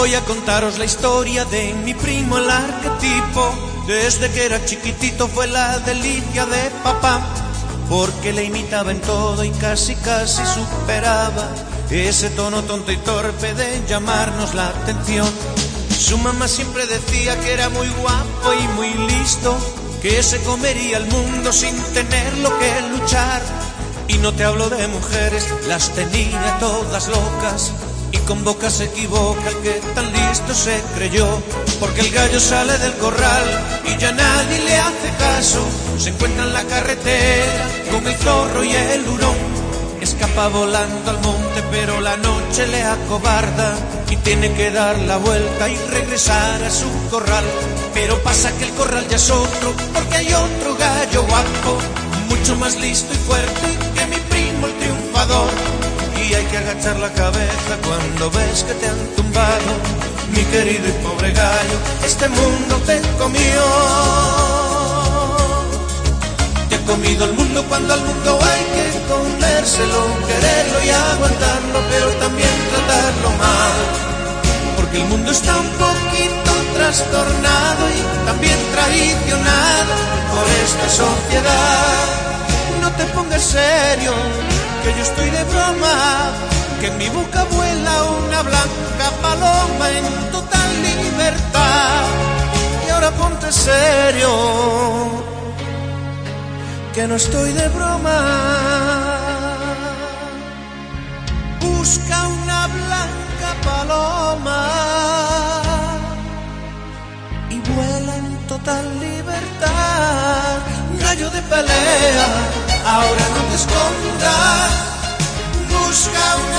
Contaros la historia de mi primo el arquetipo. Desde que era chiquitito fue la delicia de papá. Porque le imitaba en todo y casi casi superaba ese tono tonto y torpe de llamarnos la atención. Su mamá siempre decía que era muy guapo y muy listo, que se comería el mundo sin tenerlo que luchar. Y no te hablo de mujeres, las tenía todas locas. Y con boca se equivoca que tan listo se creyó. Porque el gallo sale del corral y ya nadie le hace caso. Se encuentra en la carretera con el zorro y el hurón. Escapa volando al monte, pero la noche le acobarda y tiene que dar la vuelta y regresar a su corral. Pero pasa que el corral ya es otro, porque hay otro gallo guapo, mucho más listo y fuerte que mi primo el triunfador. Y hay que agachar la cabeza cuando ves que te han tumbado, mi querido y pobre gallo, este mundo te comió. Te ha comido el mundo cuando al mundo hay que comérselo, quererlo y aguantarlo, pero también tratarlo mal. Porque el mundo está un poquito trastornado y también traicionado por esta sociedad. No te pongas serio, que yo estoy de broma, que en mi boca vuela una blanca paloma en total libertad. Y ahora ponte serio, que no estoy de broma. Busca una blanca paloma y vuela en total libertad. Gallo de pelea, ahora no te escondas. Busca una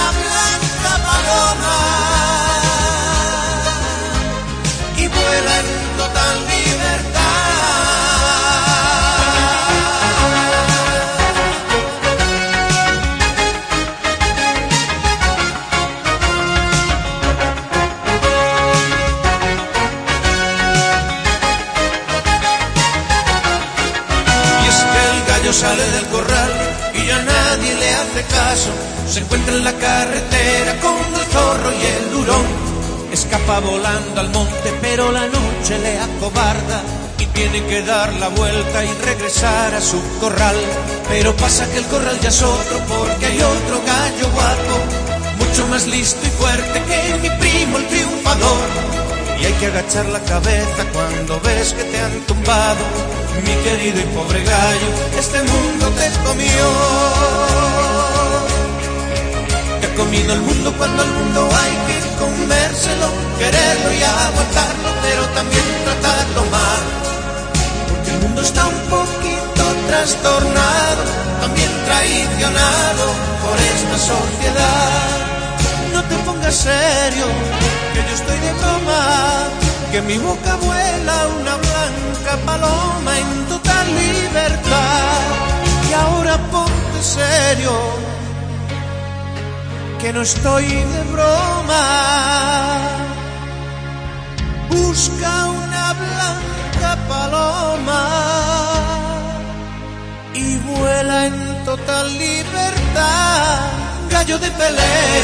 sale del corral y ya nadie le hace caso. Se encuentra en la carretera con el zorro y el hurón. Escapa volando al monte, pero la noche le acobarda y tiene que dar la vuelta y regresar a su corral. Pero pasa que el corral ya es otro porque hay otro gallo guapo, mucho más listo y fuerte que mi primo el triunfador. Y hay que agachar la cabeza cuando ves que te han tumbado, mi querido y pobre gallo, este mundo te comió. Te ha comido el mundo cuando el mundo hay que comérselo, quererlo y aguantarlo, pero también tratarlo mal. Porque el mundo está un poquito trastornado, también traicionado por esta sociedad. No te pongas serio, que yo estoy de broma, que mi boca vuela una que no estoy de broma. Busca una blanca paloma y vuela en total libertad. Gallo de pelea,